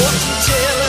wouldn't tell